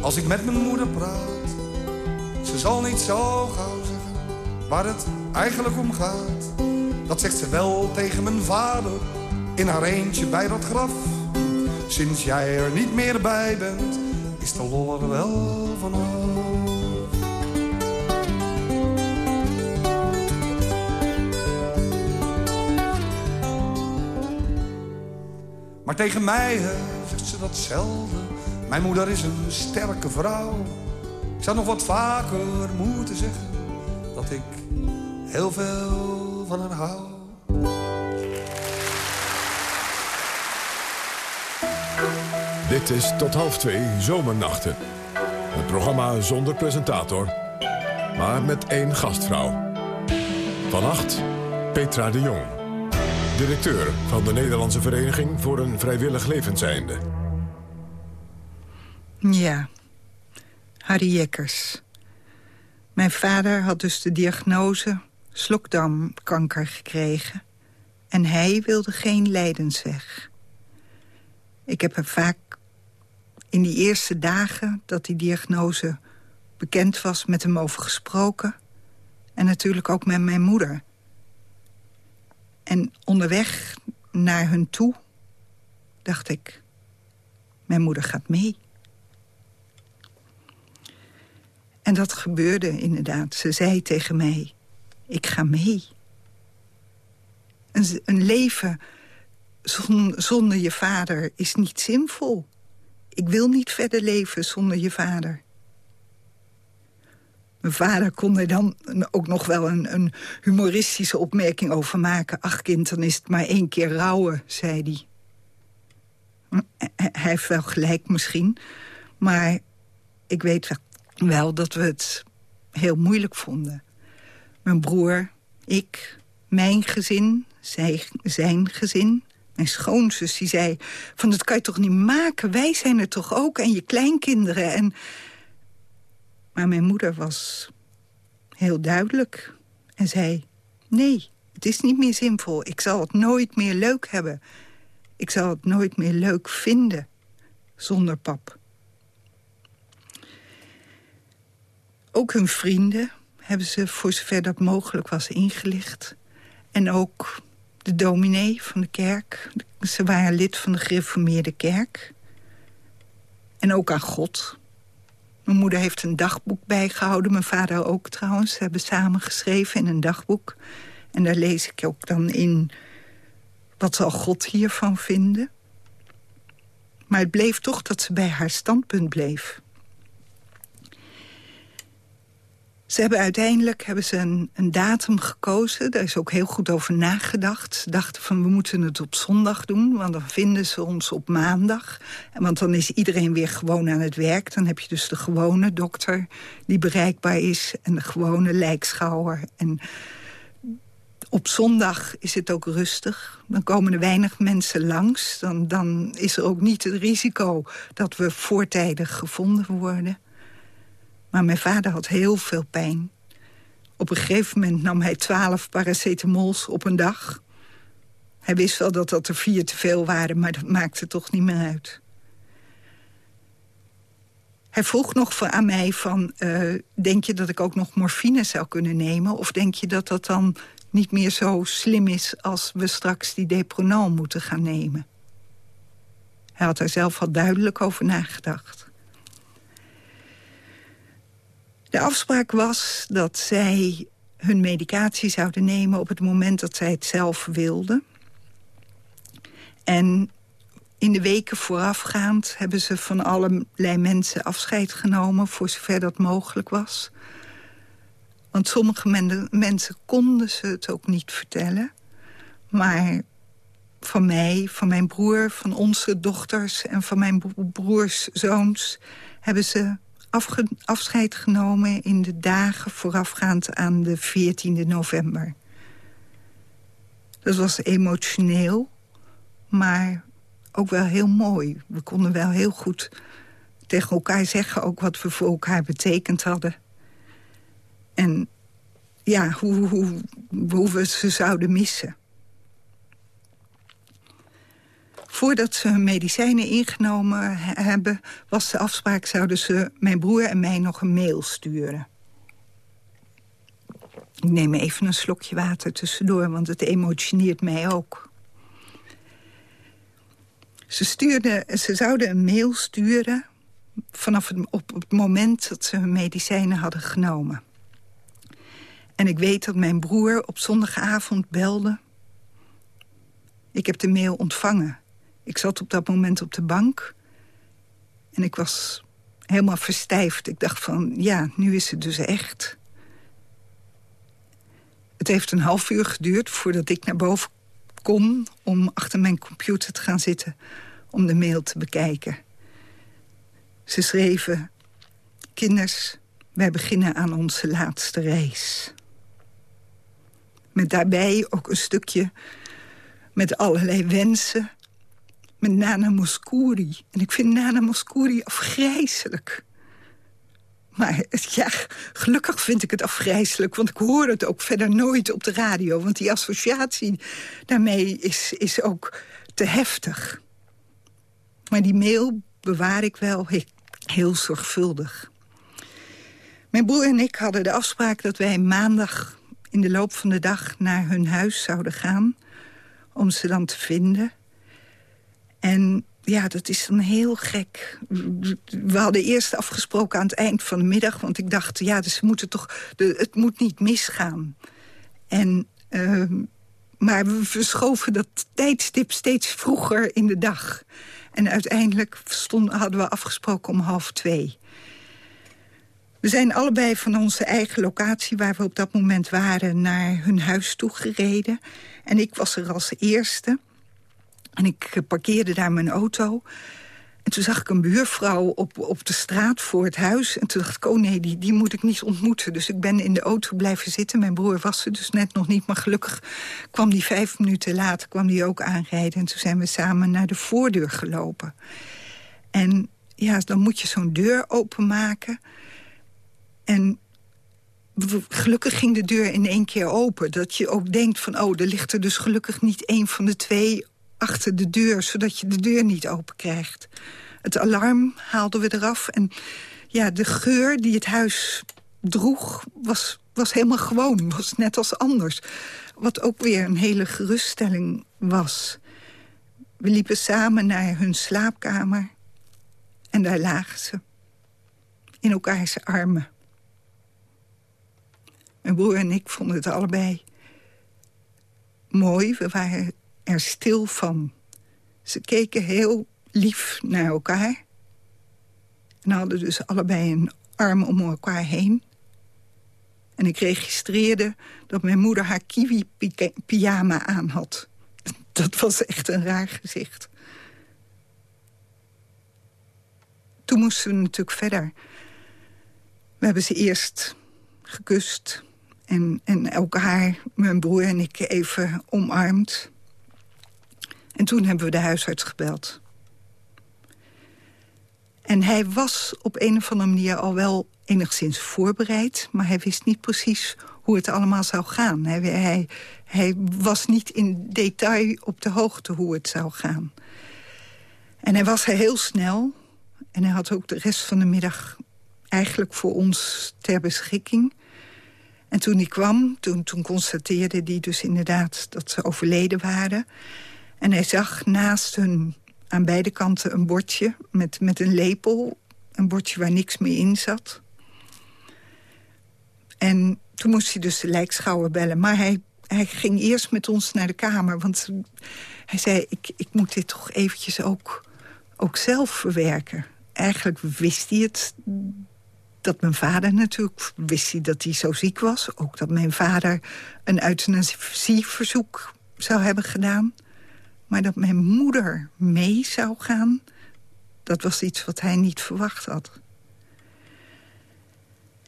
Als ik met mijn moeder praat ze zal niet zo gauw zeggen waar het eigenlijk om gaat. Dat zegt ze wel tegen mijn vader in haar eentje bij dat graf. Sinds jij er niet meer bij bent, is de lol er wel vanaf. Maar tegen mij zegt ze datzelfde. Mijn moeder is een sterke vrouw. Ik zou nog wat vaker moeten zeggen dat ik heel veel van haar hou. Dit is tot half twee Zomernachten. Een programma zonder presentator, maar met één gastvrouw. Vannacht Petra de Jong, directeur van de Nederlandse Vereniging voor een Vrijwillig Levenseinde. Ja, Harry Jekkers. Mijn vader had dus de diagnose slokdarmkanker gekregen. En hij wilde geen lijdensweg. Ik heb er vaak in die eerste dagen dat die diagnose bekend was met hem over gesproken. En natuurlijk ook met mijn moeder. En onderweg naar hun toe dacht ik... mijn moeder gaat mee. En dat gebeurde inderdaad. Ze zei tegen mij, ik ga mee. Een, een leven zonder je vader is niet zinvol. Ik wil niet verder leven zonder je vader. Mijn vader kon er dan ook nog wel een, een, humoristische opmerking over maken. Ach kind, dan is het maar één keer rouwen, zei hij. Hij heeft wel gelijk misschien, maar ik weet wel dat we het heel moeilijk vonden. Mijn broer, ik, mijn gezin, zij, zijn gezin. Mijn schoonzus die zei, van dat kan je toch niet maken? Wij zijn er toch ook en je kleinkinderen. En... Maar mijn moeder was heel duidelijk en zei... nee, het is niet meer zinvol. Ik zal het nooit meer leuk hebben. Ik zal het nooit meer leuk vinden zonder pap. Ook hun vrienden hebben ze voor zover dat mogelijk was ingelicht. En ook de dominee van de kerk. Ze waren lid van de gereformeerde kerk. En ook aan God. Mijn moeder heeft een dagboek bijgehouden. Mijn vader ook trouwens. Ze hebben samen geschreven in een dagboek. En daar lees ik ook dan in... wat zal God hiervan vinden? Maar het bleef toch dat ze bij haar standpunt bleef. Ze hebben uiteindelijk hebben ze een, een, datum gekozen. Daar is ook heel goed over nagedacht. Ze dachten van we moeten het op zondag doen. Want dan vinden ze ons op maandag. Want dan is iedereen weer gewoon aan het werk. Dan heb je dus de gewone dokter die bereikbaar is. En de gewone lijkschouwer. En op zondag is het ook rustig. Dan komen er weinig mensen langs. Dan, dan is er ook niet het risico dat we voortijdig gevonden worden. Maar mijn vader had heel veel pijn. Op een gegeven moment nam hij twaalf paracetamols op een dag. Hij wist wel dat dat er vier te veel waren, maar dat maakte toch niet meer uit. Hij vroeg nog aan mij van, uh, denk je dat ik ook nog morfine zou kunnen nemen? Of denk je dat dat dan niet meer zo slim is als we straks die Depronol moeten gaan nemen? Hij had er zelf al duidelijk over nagedacht. De afspraak was dat zij hun medicatie zouden nemen... op het moment dat zij het zelf wilden. En in de weken voorafgaand hebben ze van allerlei mensen afscheid genomen... voor zover dat mogelijk was. Want sommige mensen konden ze het ook niet vertellen. Maar van mij, van mijn broer, van onze dochters... en van mijn broers zoons hebben ze afscheid genomen in de dagen voorafgaand aan de 14e november. Dat was emotioneel, maar ook wel heel mooi. We konden wel heel goed tegen elkaar zeggen... ook wat we voor elkaar betekend hadden. En ja, hoe, hoe, hoe we ze zouden missen. Voordat ze hun medicijnen ingenomen hebben... was de afspraak, zouden ze mijn broer en mij nog een mail sturen. Ik neem even een slokje water tussendoor, want het emotioneert mij ook. Ze, stuurden, ze zouden een mail sturen vanaf op het moment dat ze hun medicijnen hadden genomen. En ik weet dat mijn broer op zondagavond belde. Ik heb de mail ontvangen. Ik zat op dat moment op de bank. En ik was helemaal verstijfd. Ik dacht van, ja, nu is het dus echt. Het heeft een half uur geduurd voordat ik naar boven kon... om achter mijn computer te gaan zitten om de mail te bekijken. Ze schreven... Kinders, wij beginnen aan onze laatste reis. Met daarbij ook een stukje met allerlei wensen met Nana Mouskouri. En ik vind Nana Mouskouri afgrijzelijk. Maar ja, gelukkig vind ik het afgrijzelijk, want ik hoor het ook verder nooit op de radio. Want die associatie daarmee is, is ook te heftig. Maar die mail bewaar ik wel heel zorgvuldig. Mijn broer en ik hadden de afspraak dat wij maandag in de loop van de dag naar hun huis zouden gaan... om ze dan te vinden. En ja, dat is dan heel gek. We hadden eerst afgesproken aan het eind van de middag... want ik dacht, ja, dus moeten toch, de, het moet niet misgaan. En, uh, maar we verschoven dat tijdstip steeds vroeger in de dag. En uiteindelijk stond, hadden we afgesproken om half twee. We zijn allebei van onze eigen locatie waar we op dat moment waren... naar hun huis toe gereden. En ik was er als eerste... En ik parkeerde daar mijn auto. En toen zag ik een buurvrouw op, op de straat voor het huis. En toen dacht ik, oh nee, die, die moet ik niet ontmoeten. Dus ik ben in de auto blijven zitten. Mijn broer was er dus net nog niet. Maar gelukkig kwam die vijf minuten later kwam die ook aanrijden. En toen zijn we samen naar de voordeur gelopen. En ja, dan moet je zo'n deur openmaken. En gelukkig ging de deur in één keer open. Dat je ook denkt van, oh, er ligt er dus gelukkig niet één van de twee achter de deur... zodat je de deur niet open krijgt. Het alarm haalden we eraf. En ja, de geur die het huis droeg was, was helemaal gewoon. Was net als anders. Wat ook weer een hele geruststelling was. We liepen samen naar hun slaapkamer. En daar lagen ze. In elkaars armen. Mijn broer en ik vonden het allebei mooi. We waren er stil van. Ze keken heel lief naar elkaar. En hadden dus allebei een arm om elkaar heen. En ik registreerde dat mijn moeder haar kiwi-pyjama aan had. Dat was echt een raar gezicht. Toen moesten we natuurlijk verder. We hebben ze eerst gekust en, en elkaar, mijn broer en ik, even omarmd. En toen hebben we de huisarts gebeld. En hij was op een of andere manier al wel enigszins voorbereid... maar hij wist niet precies hoe het allemaal zou gaan. Hij, hij, hij was niet in detail op de hoogte hoe het zou gaan. En hij was er heel snel. En hij had ook de rest van de middag eigenlijk voor ons ter beschikking. En toen hij kwam, toen, toen constateerde hij dus inderdaad dat ze overleden waren. En hij zag naast hun aan beide kanten een bordje met, met een lepel. Een bordje waar niks meer in zat. En toen moest hij dus de lijkschouwer bellen. Maar hij, hij ging eerst met ons naar de kamer. Want hij zei, ik, ik moet dit toch eventjes ook, ook zelf verwerken. Eigenlijk wist hij het dat mijn vader natuurlijk... wist hij dat hij zo ziek was. Ook dat mijn vader een euthanasieverzoek zou hebben gedaan. Maar dat mijn moeder mee zou gaan... dat was iets wat hij niet verwacht had.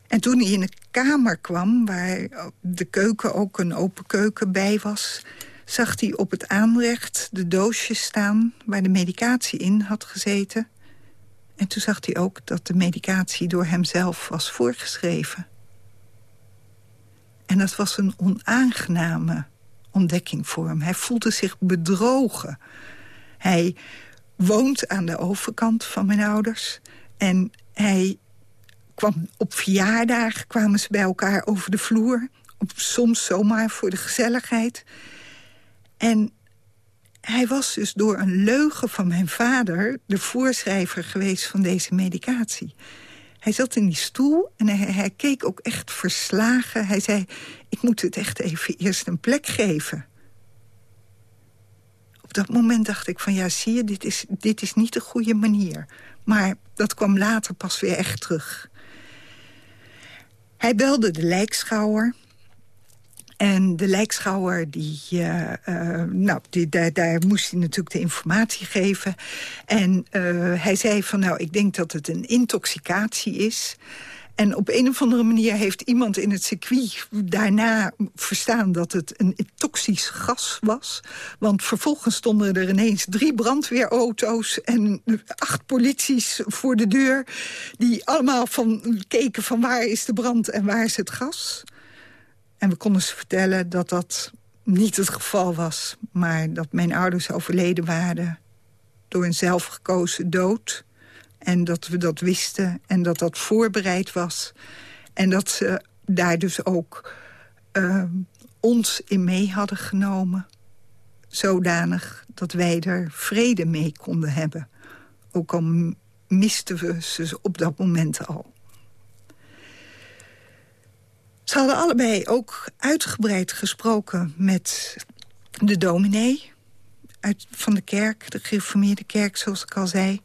En toen hij in de kamer kwam, waar de keuken ook een open keuken bij was... zag hij op het aanrecht de doosjes staan waar de medicatie in had gezeten. En toen zag hij ook dat de medicatie door hemzelf was voorgeschreven. En dat was een onaangename ontdekking voor hem. Hij voelde zich bedrogen. Hij woont aan de overkant van mijn ouders. En hij kwam op verjaardagen kwamen ze bij elkaar over de vloer. Op, soms zomaar voor de gezelligheid. En hij was dus door een leugen van mijn vader... de voorschrijver geweest van deze medicatie. Hij zat in die stoel en hij, keek ook echt verslagen. Hij zei, ik moet het echt even eerst een plek geven. Op dat moment dacht ik van, ja, zie je, dit is, dit is niet de goede manier. Maar dat kwam later pas weer echt terug. Hij belde de lijkschouwer. En de lijkschouwer, die, uh, uh, nou, die, daar, daar, moest hij natuurlijk de informatie geven. En uh, hij zei van, nou, ik denk dat het een intoxicatie is. En op een of andere manier heeft iemand in het circuit daarna verstaan dat het een toxisch gas was. Want vervolgens stonden er ineens drie brandweerauto's en acht polities voor de deur. Die allemaal van, keken van waar is de brand en waar is het gas. En we konden ze vertellen dat dat niet het geval was. Maar dat mijn ouders overleden waren door een zelfgekozen dood. En dat we dat wisten en dat dat voorbereid was. En dat ze daar dus ook uh, ons in mee hadden genomen. Zodanig dat wij er vrede mee konden hebben. Ook al misten we ze op dat moment al. Ze hadden allebei ook uitgebreid gesproken met de dominee... Uit, van de kerk, de gereformeerde kerk, zoals ik al zei.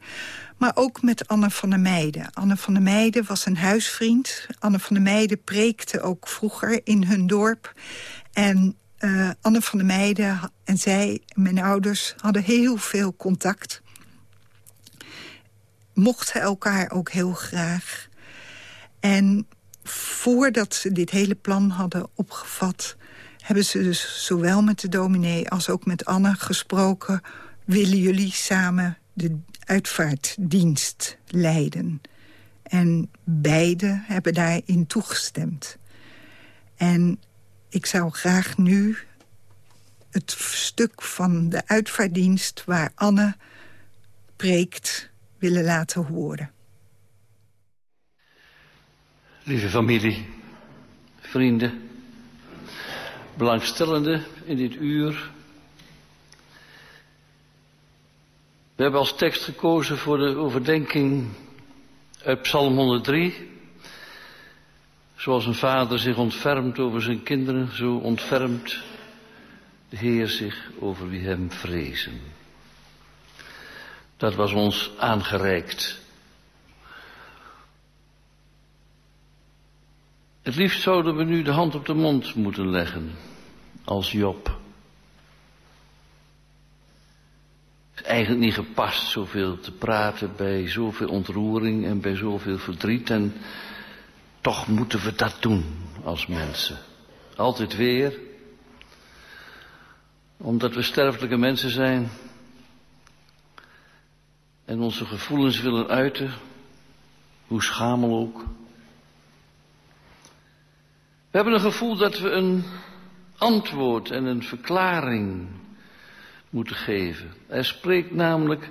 Maar ook met Anne van der Meijden. Anne van der Meijden was een huisvriend. Anne van der Meijden preekte ook vroeger in hun dorp. En uh, Anne van der Meijden en zij, mijn ouders, hadden heel veel contact. Mochten elkaar ook heel graag. En voordat ze dit hele plan hadden opgevat... hebben ze dus zowel met de dominee als ook met Anne gesproken... willen jullie samen de uitvaartdienst leiden? En beide hebben daarin toegestemd. En ik zou graag nu het stuk van de uitvaarddienst... waar Anne preekt, willen laten horen. Lieve familie, vrienden, belangstellenden in dit uur. We hebben als tekst gekozen voor de overdenking uit Psalm 103. Zoals een vader zich ontfermt over zijn kinderen, zo ontfermt de Heer zich over wie hem vrezen. Dat was ons aangereikt. Het liefst zouden we nu de hand op de mond moeten leggen, als Job. Het is eigenlijk niet gepast zoveel te praten bij zoveel ontroering en bij zoveel verdriet. En toch moeten we dat doen als mensen. Altijd weer. Omdat we sterfelijke mensen zijn. En onze gevoelens willen uiten. Hoe schamel ook. We hebben een gevoel dat we een antwoord en een verklaring moeten geven. Er spreekt namelijk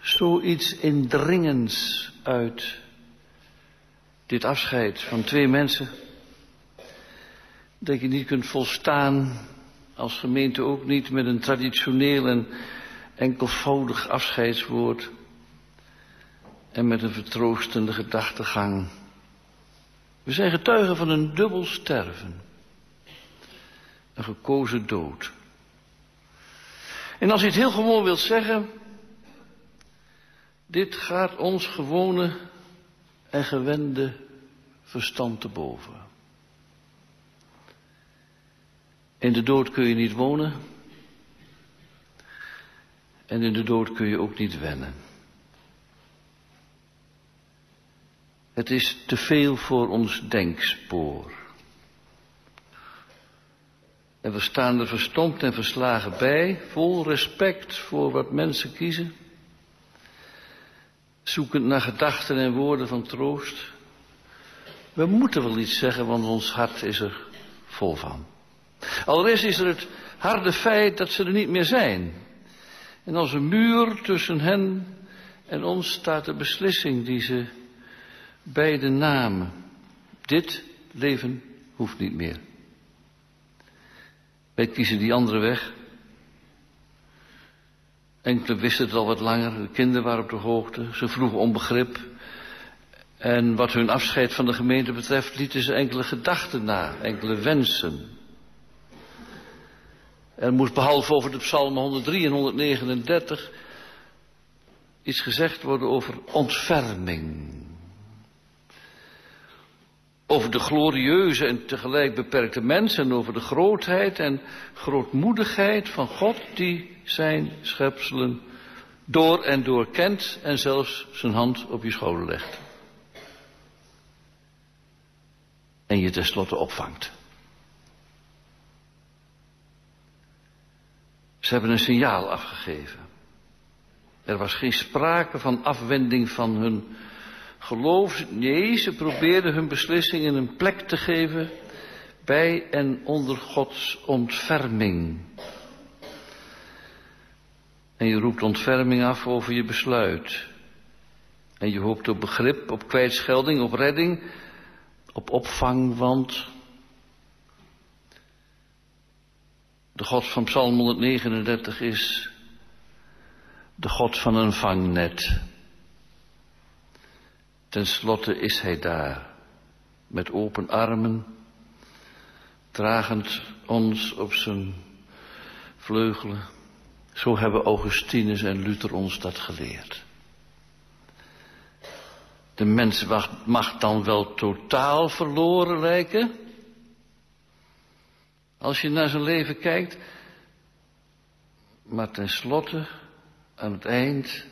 zoiets indringends uit dit afscheid van twee mensen, dat je niet kunt volstaan als gemeente ook niet met een traditioneel en enkelvoudig afscheidswoord en met een vertroostende gedachtegang. We zijn getuigen van een dubbel sterven. Een gekozen dood. En als je het heel gewoon wilt zeggen, dit gaat ons gewone en gewende verstand te boven. In de dood kun je niet wonen. En in de dood kun je ook niet wennen. Het is te veel voor ons denkspoor. En we staan er verstomd en verslagen bij, vol respect voor wat mensen kiezen, zoekend naar gedachten en woorden van troost. We moeten wel iets zeggen, want ons hart is er vol van. Allereerst is er het harde feit dat ze er niet meer zijn. En als een muur tussen hen en ons staat de beslissing die ze beide namen. Dit leven hoeft niet meer. Wij kiezen die andere weg. Enkele wisten het al wat langer, de kinderen waren op de hoogte, ze vroegen om begrip. En wat hun afscheid van de gemeente betreft, lieten ze enkele gedachten na, enkele wensen. Er moest behalve over de psalmen 103 en 139 iets gezegd worden over ontferming. Over de glorieuze en tegelijk beperkte mens en over de grootheid en grootmoedigheid van God die zijn schepselen door en door kent en zelfs zijn hand op je schouder legt. En je tenslotte opvangt. Ze hebben een signaal afgegeven. Er was geen sprake van afwending van hun geloof. Nee, ze probeerden hun beslissingen een plek te geven bij en onder Gods ontferming. En je roept ontferming af over je besluit. En je hoopt op begrip, op kwijtschelding, op redding, op opvang, want de God van Psalm 139 is de God van een vangnet. Ten slotte is hij daar, met open armen, dragend ons op zijn vleugelen. Zo hebben Augustinus en Luther ons dat geleerd. De mens mag dan wel totaal verloren lijken. Als je naar zijn leven kijkt. Maar tenslotte, aan het eind.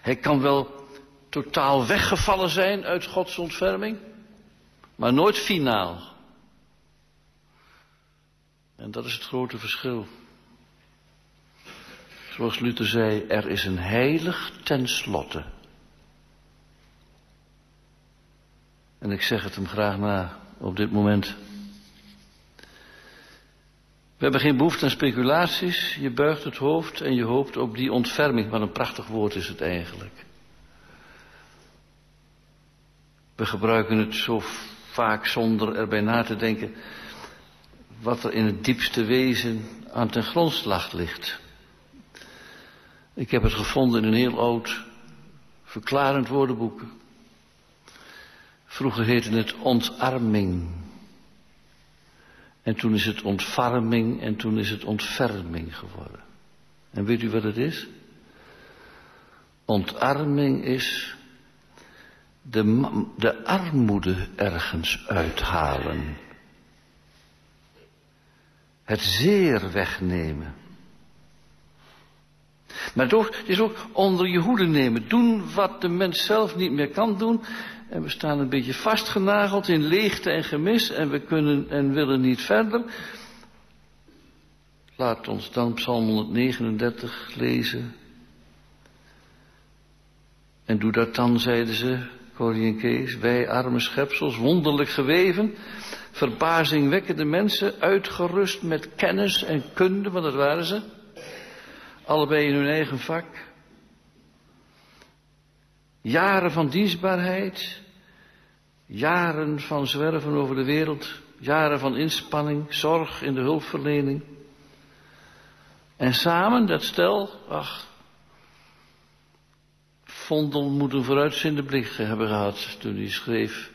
Hij kan wel totaal weggevallen zijn uit Gods ontferming, maar nooit finaal. En dat is het grote verschil. Zoals Luther zei, er is een heilig tenslotte. En ik zeg het hem graag na op dit moment. We hebben geen behoefte aan speculaties. Je buigt het hoofd en je hoopt op die ontferming. Wat een prachtig woord is het eigenlijk. We gebruiken het zo vaak zonder erbij na te denken wat er in het diepste wezen aan ten grondslag ligt. Ik heb het gevonden in een heel oud verklarend woordenboek. Vroeger heette het ontarming. En toen is het ontvarming en toen is het ontferming geworden. En weet u wat het is? Ontarming is de, de armoede ergens uithalen. Het zeer wegnemen. Maar toch, het is ook onder je hoede nemen. Doen wat de mens zelf niet meer kan doen. En we staan een beetje vastgenageld in leegte en gemis. En we kunnen en willen niet verder. Laat ons dan Psalm 139 lezen. En doe dat dan, zeiden ze, En Kees. Wij arme schepsels, wonderlijk geweven. Verbazingwekkende mensen, uitgerust met kennis en kunde, want dat waren ze. Allebei in hun eigen vak. Jaren van dienstbaarheid. Jaren van zwerven over de wereld. Jaren van inspanning, zorg in de hulpverlening. En samen, dat stel, ach, Vondel moet een vooruitziende blik hebben gehad toen hij schreef.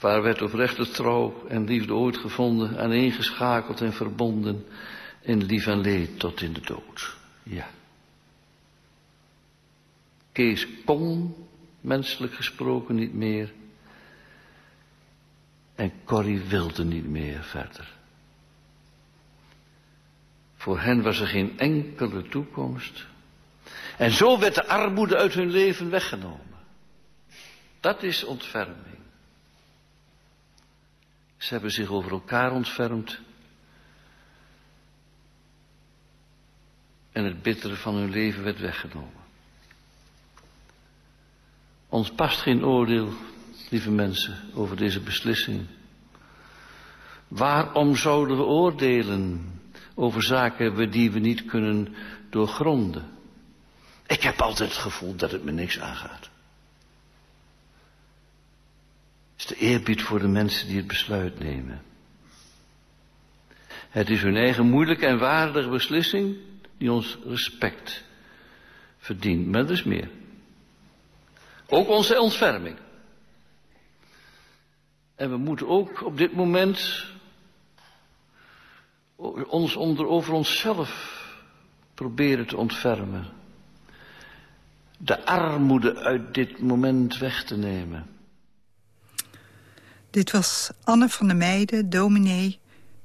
Waar werd oprechte trouw en liefde ooit gevonden, aaneengeschakeld en verbonden in lief en leed tot in de dood. Ja. Kees kon, menselijk gesproken, niet meer. En Corrie wilde niet meer verder. Voor hen was er geen enkele toekomst. En zo werd de armoede uit hun leven weggenomen. Dat is ontferming. Ze hebben zich over elkaar ontfermd. En het bittere van hun leven werd weggenomen. Ons past geen oordeel, lieve mensen, over deze beslissing. Waarom zouden we oordelen over zaken die we niet kunnen doorgronden? Ik heb altijd het gevoel dat het me niks aangaat. Het is de eerbied voor de mensen die het besluit nemen. Het is hun eigen moeilijke en waardige beslissing die ons respect verdient. Maar er is meer. Ook onze ontferming. En we moeten ook op dit moment ons onder, over onszelf proberen te ontfermen de armoede uit dit moment weg te nemen. Dit was Anne van der Meijden, dominee...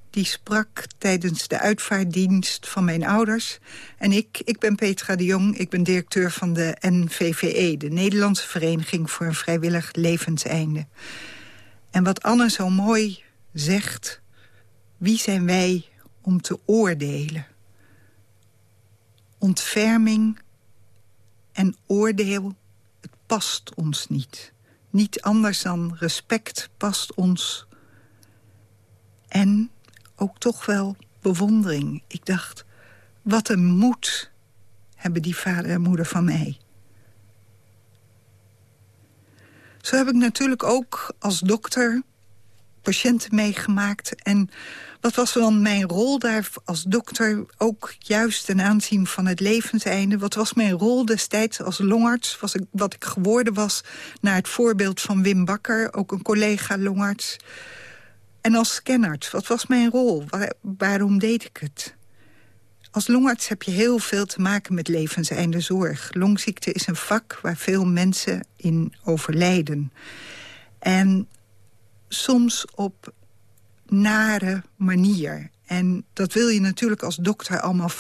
die sprak tijdens de uitvaarddienst van mijn ouders. En ik, ik ben Petra de Jong, ik ben directeur van de NVVE... de Nederlandse Vereniging voor een Vrijwillig Levenseinde. En wat Anne zo mooi zegt... wie zijn wij om te oordelen? Ontferming en oordeel, het past ons niet. Niet anders dan respect past ons. En ook toch wel bewondering. Ik dacht, wat een moed hebben die vader en moeder van mij. Zo heb ik natuurlijk ook als dokter patiënten meegemaakt. En wat was dan mijn rol daar als dokter? Ook juist ten aanzien van het levenseinde. Wat was mijn rol destijds als longarts? Was ik, wat ik geworden was naar het voorbeeld van Wim Bakker. Ook een collega longarts. En als scannarts, wat was mijn rol? waarom deed ik het? Als longarts heb je heel veel te maken met levenseinde zorg. Longziekte is een vak waar veel mensen in overlijden. En soms op nare manier. En dat wil je natuurlijk als dokter allemaal